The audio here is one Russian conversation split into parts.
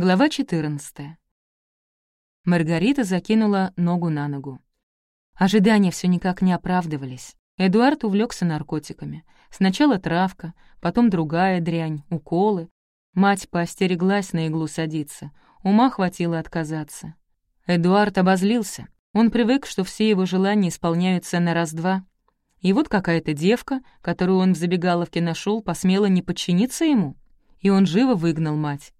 Глава 14. Маргарита закинула ногу на ногу. Ожидания все никак не оправдывались. Эдуард увлекся наркотиками. Сначала травка, потом другая дрянь, уколы. Мать поостереглась на иглу садиться. Ума хватило отказаться. Эдуард обозлился. Он привык, что все его желания исполняются на раз-два. И вот какая-то девка, которую он в забегаловке нашел, посмела не подчиниться ему. И он живо выгнал мать.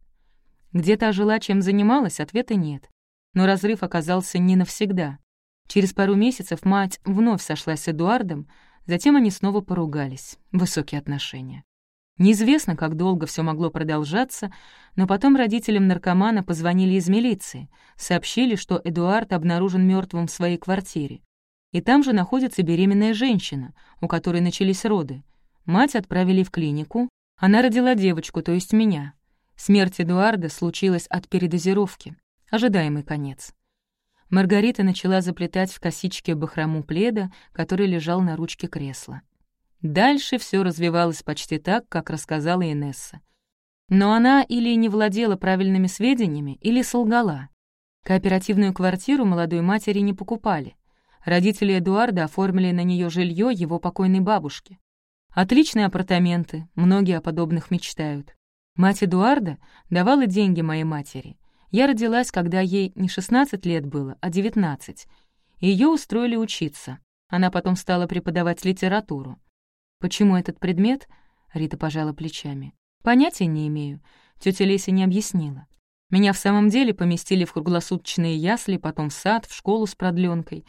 Где та жила, чем занималась, ответа нет. Но разрыв оказался не навсегда. Через пару месяцев мать вновь сошлась с Эдуардом, затем они снова поругались. Высокие отношения. Неизвестно, как долго все могло продолжаться, но потом родителям наркомана позвонили из милиции, сообщили, что Эдуард обнаружен мертвым в своей квартире. И там же находится беременная женщина, у которой начались роды. Мать отправили в клинику, она родила девочку, то есть меня. Смерть Эдуарда случилась от передозировки. Ожидаемый конец. Маргарита начала заплетать в косичке бахрому пледа, который лежал на ручке кресла. Дальше все развивалось почти так, как рассказала Инесса. Но она или не владела правильными сведениями, или солгала. Кооперативную квартиру молодой матери не покупали. Родители Эдуарда оформили на нее жилье его покойной бабушки. Отличные апартаменты, многие о подобных мечтают. Мать Эдуарда давала деньги моей матери. Я родилась, когда ей не 16 лет было, а 19. Ее устроили учиться. Она потом стала преподавать литературу. Почему этот предмет? Рита пожала плечами. Понятия не имею. Тетя Леся не объяснила. Меня в самом деле поместили в круглосуточные ясли, потом в сад, в школу с продленкой.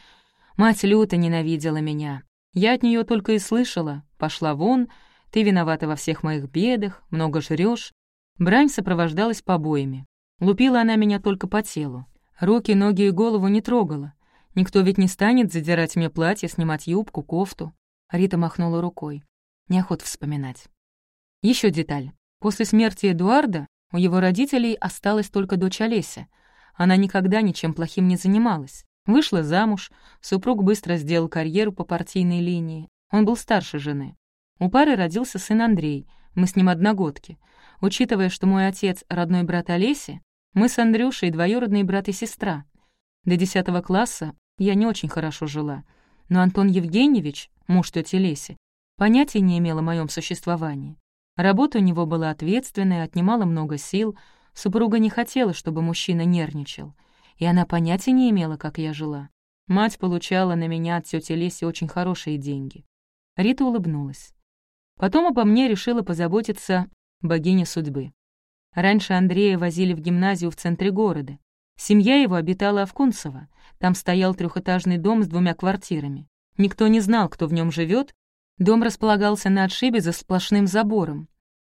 Мать люто ненавидела меня. Я от нее только и слышала. Пошла вон, ты виновата во всех моих бедах, много жрешь. Брань сопровождалась побоями. Лупила она меня только по телу. Руки, ноги и голову не трогала. Никто ведь не станет задирать мне платье, снимать юбку, кофту. Рита махнула рукой. Неохота вспоминать. Еще деталь. После смерти Эдуарда у его родителей осталась только дочь Олеся. Она никогда ничем плохим не занималась. Вышла замуж, супруг быстро сделал карьеру по партийной линии. Он был старше жены. У пары родился сын Андрей, мы с ним одногодки. Учитывая, что мой отец — родной брат Олеси, мы с Андрюшей двоюродные брат и сестра. До десятого класса я не очень хорошо жила, но Антон Евгеньевич, муж тети Леси, понятия не имел о моем существовании. Работа у него была ответственная, отнимала много сил, супруга не хотела, чтобы мужчина нервничал, и она понятия не имела, как я жила. Мать получала на меня от тети Леси очень хорошие деньги. Рита улыбнулась. Потом обо мне решила позаботиться богиня судьбы. Раньше Андрея возили в гимназию в центре города. Семья его обитала в Кунцево. Там стоял трехэтажный дом с двумя квартирами. Никто не знал, кто в нем живет. Дом располагался на отшибе за сплошным забором.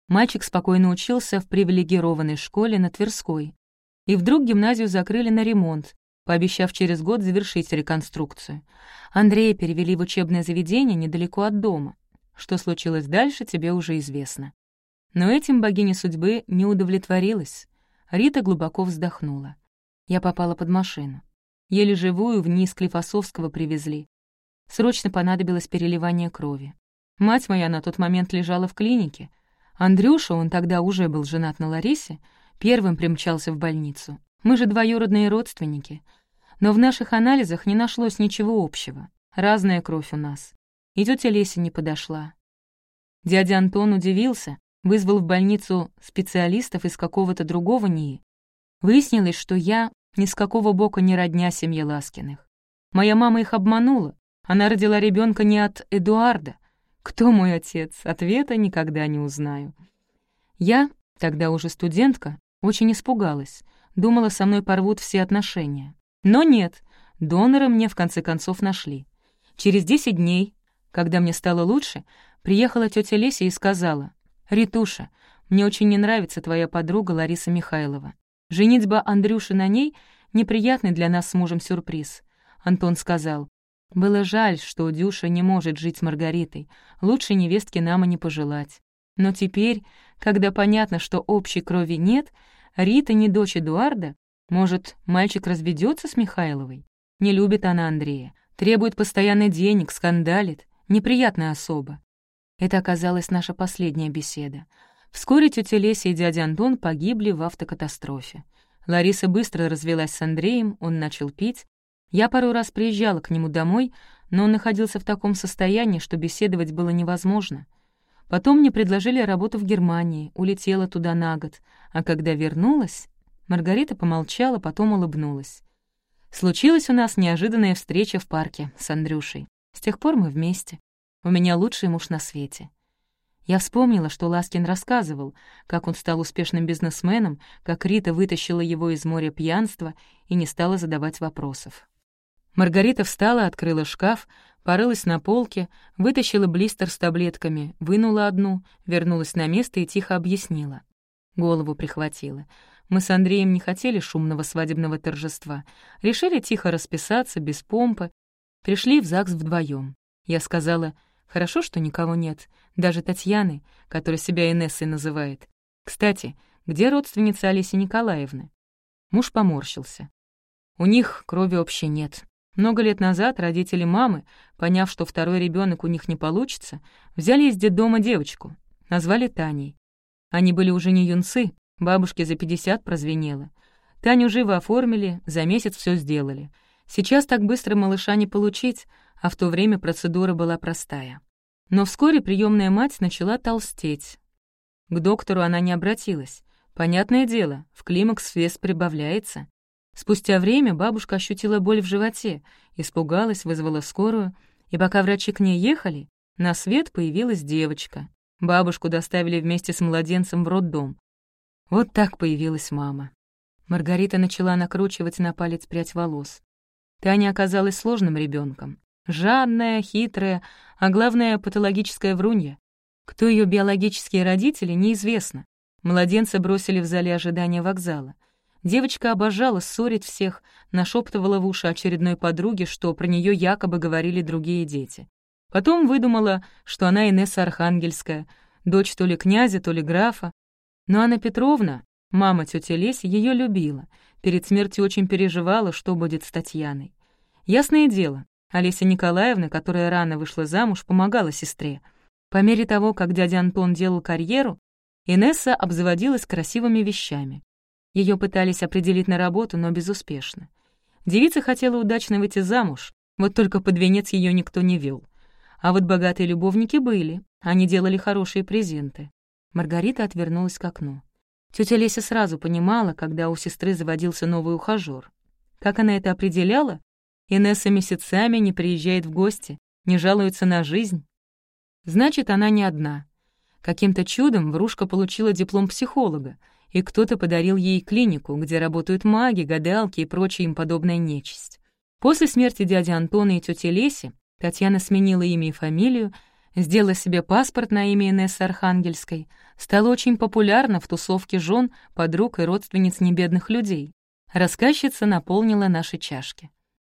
Мальчик спокойно учился в привилегированной школе на Тверской. И вдруг гимназию закрыли на ремонт, пообещав через год завершить реконструкцию. Андрея перевели в учебное заведение недалеко от дома. Что случилось дальше, тебе уже известно. Но этим богиня судьбы не удовлетворилась. Рита глубоко вздохнула. Я попала под машину. Еле живую вниз Клифосовского привезли. Срочно понадобилось переливание крови. Мать моя на тот момент лежала в клинике. Андрюша, он тогда уже был женат на Ларисе, первым примчался в больницу. Мы же двоюродные родственники. Но в наших анализах не нашлось ничего общего. Разная кровь у нас. И тетя Леся не подошла. Дядя Антон удивился, Вызвал в больницу специалистов из какого-то другого НИИ. Выяснилось, что я ни с какого бока не родня семьи Ласкиных. Моя мама их обманула. Она родила ребенка не от Эдуарда. Кто мой отец? Ответа никогда не узнаю. Я, тогда уже студентка, очень испугалась. Думала, со мной порвут все отношения. Но нет, донора мне в конце концов нашли. Через 10 дней, когда мне стало лучше, приехала тетя Леся и сказала, «Ритуша, мне очень не нравится твоя подруга Лариса Михайлова. Женитьба Андрюши на ней — неприятный для нас с мужем сюрприз». Антон сказал, «Было жаль, что Дюша не может жить с Маргаритой. Лучше невестки нам и не пожелать. Но теперь, когда понятно, что общей крови нет, Рита не дочь Эдуарда, может, мальчик разведется с Михайловой? Не любит она Андрея, требует постоянно денег, скандалит. Неприятная особа. Это оказалась наша последняя беседа. Вскоре тетя Леся и дядя Антон погибли в автокатастрофе. Лариса быстро развелась с Андреем, он начал пить. Я пару раз приезжала к нему домой, но он находился в таком состоянии, что беседовать было невозможно. Потом мне предложили работу в Германии, улетела туда на год, а когда вернулась... Маргарита помолчала, потом улыбнулась. Случилась у нас неожиданная встреча в парке с Андрюшей. С тех пор мы вместе. У меня лучший муж на свете. Я вспомнила, что Ласкин рассказывал, как он стал успешным бизнесменом, как Рита вытащила его из моря пьянства и не стала задавать вопросов. Маргарита встала, открыла шкаф, порылась на полке, вытащила блистер с таблетками, вынула одну, вернулась на место и тихо объяснила. Голову прихватила. Мы с Андреем не хотели шумного свадебного торжества. Решили тихо расписаться, без помпы. Пришли в ЗАГС вдвоем. Я сказала, хорошо, что никого нет, даже Татьяны, которая себя Инессой называет. Кстати, где родственница Олеси Николаевны? Муж поморщился. У них крови общей нет. Много лет назад родители мамы, поняв, что второй ребенок у них не получится, взяли из детдома девочку, назвали Таней. Они были уже не юнцы, Бабушке за 50 прозвенело. Таню живо оформили, за месяц все сделали. Сейчас так быстро малыша не получить, а в то время процедура была простая. Но вскоре приемная мать начала толстеть. К доктору она не обратилась. Понятное дело, в климакс вес прибавляется. Спустя время бабушка ощутила боль в животе, испугалась, вызвала скорую, и пока врачи к ней ехали, на свет появилась девочка. Бабушку доставили вместе с младенцем в роддом. Вот так появилась мама. Маргарита начала накручивать на палец прядь волос. Таня оказалась сложным ребенком, Жадная, хитрая, а главное, патологическая врунья. Кто ее биологические родители, неизвестно. Младенца бросили в зале ожидания вокзала. Девочка обожала ссорить всех, нашептывала в уши очередной подруге, что про нее якобы говорили другие дети. Потом выдумала, что она Инесса Архангельская, дочь то ли князя, то ли графа, но Анна Петровна, мама тети Леси, ее любила. Перед смертью очень переживала, что будет с Татьяной. Ясное дело, Олеся Николаевна, которая рано вышла замуж, помогала сестре. По мере того, как дядя Антон делал карьеру, Инесса обзаводилась красивыми вещами. Ее пытались определить на работу, но безуспешно. Девица хотела удачно выйти замуж, вот только под венец ее никто не вел. А вот богатые любовники были, они делали хорошие презенты. Маргарита отвернулась к окну. Тетя Леся сразу понимала, когда у сестры заводился новый ухажёр. Как она это определяла? Инесса месяцами не приезжает в гости, не жалуется на жизнь. Значит, она не одна. Каким-то чудом Врушка получила диплом психолога, и кто-то подарил ей клинику, где работают маги, гадалки и прочая им подобная нечисть. После смерти дяди Антона и тети Леси Татьяна сменила имя и фамилию, сделала себе паспорт на имя Инессы Архангельской, стала очень популярна в тусовке жен, подруг и родственниц небедных людей. Рассказчица наполнила наши чашки.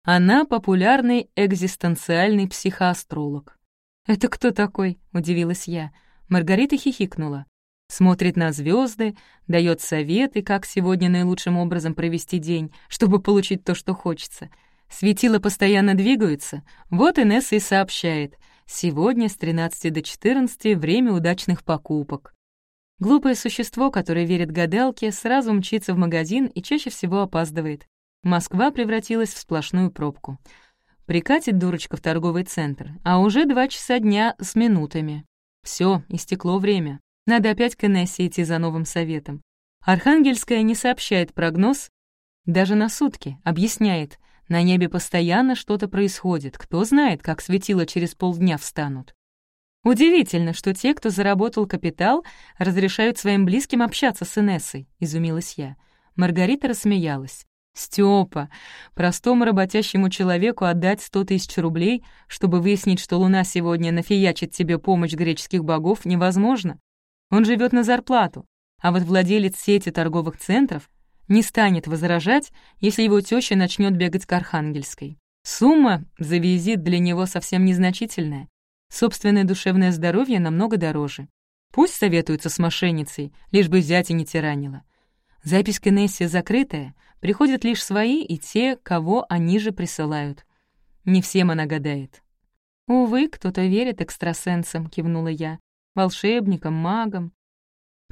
Она популярный экзистенциальный психоастролог. «Это кто такой?» — удивилась я. Маргарита хихикнула. Смотрит на звезды, дает советы, как сегодня наилучшим образом провести день, чтобы получить то, что хочется. Светила постоянно двигаются. Вот Инесса и сообщает — Сегодня с 13 до 14 время удачных покупок. Глупое существо, которое верит гадалке, сразу мчится в магазин и чаще всего опаздывает. Москва превратилась в сплошную пробку. Прикатит дурочка в торговый центр, а уже два часа дня с минутами. Все, истекло время. Надо опять к Инессе идти за новым советом. Архангельская не сообщает прогноз даже на сутки, объясняет, на небе постоянно что-то происходит, кто знает, как светило через полдня встанут. Удивительно, что те, кто заработал капитал, разрешают своим близким общаться с Инессой, изумилась я. Маргарита рассмеялась. «Стёпа, простому работящему человеку отдать сто тысяч рублей, чтобы выяснить, что Луна сегодня нафиячит тебе помощь греческих богов, невозможно. Он живет на зарплату, а вот владелец сети торговых центров не станет возражать, если его теща начнет бегать к Архангельской. Сумма за визит для него совсем незначительная. Собственное душевное здоровье намного дороже. Пусть советуется с мошенницей, лишь бы зятя не тиранила. Запись к Инессе закрытая, приходят лишь свои и те, кого они же присылают. Не всем она гадает. «Увы, кто-то верит экстрасенсам», — кивнула я. «Волшебникам, магам.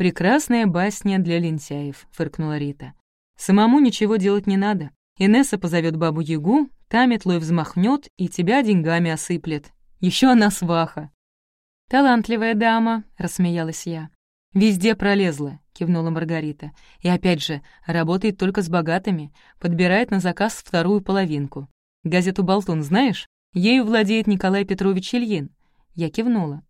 «Прекрасная басня для лентяев», — фыркнула Рита. «Самому ничего делать не надо. Инесса позовет бабу-ягу, та метлой взмахнет и тебя деньгами осыплет. Еще она сваха». «Талантливая дама», — рассмеялась я. «Везде пролезла», — кивнула Маргарита. «И опять же, работает только с богатыми, подбирает на заказ вторую половинку. Газету «Болтун» знаешь? Ею владеет Николай Петрович Ильин». Я кивнула.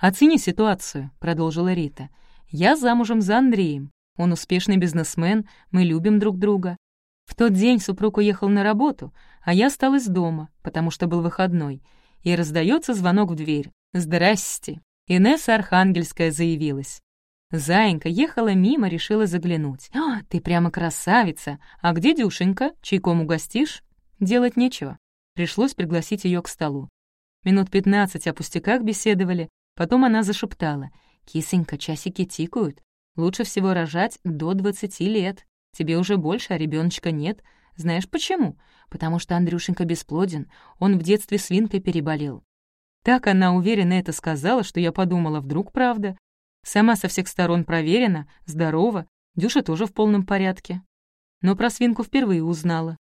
«Оцени ситуацию», — продолжила Рита. «Я замужем за Андреем. Он успешный бизнесмен, мы любим друг друга. В тот день супруг уехал на работу, а я осталась дома, потому что был выходной, и раздается звонок в дверь. «Здрасте!» Инесса Архангельская заявилась. Заинька ехала мимо, решила заглянуть. «А, ты прямо красавица! А где Дюшенька? Чайком угостишь?» Делать нечего. Пришлось пригласить ее к столу. Минут пятнадцать о пустяках беседовали, потом она зашептала. «Кисонька, часики тикают. Лучше всего рожать до двадцати лет. Тебе уже больше, а ребеночка нет. Знаешь почему? Потому что Андрюшенька бесплоден. Он в детстве свинкой переболел. Так она уверенно это сказала, что я подумала, вдруг правда. Сама со всех сторон проверена, здорова, Дюша тоже в полном порядке. Но про свинку впервые узнала.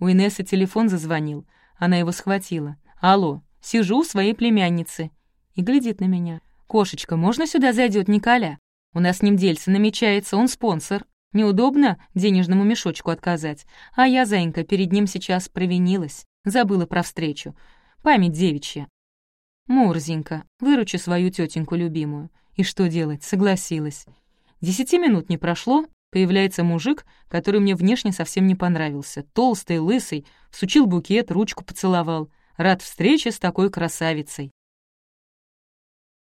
У Инессы телефон зазвонил. Она его схватила. «Алло, сижу у своей племянницы». И глядит на меня. «Кошечка, можно сюда зайдет Николя? У нас с ним дельце намечается, он спонсор». Неудобно денежному мешочку отказать. А я, зайка, перед ним сейчас провинилась. Забыла про встречу. Память девичья. Мурзенька, выручи свою тетеньку любимую. И что делать? Согласилась. Десяти минут не прошло, появляется мужик, который мне внешне совсем не понравился. Толстый, лысый, всучил букет, ручку поцеловал. Рад встрече с такой красавицей.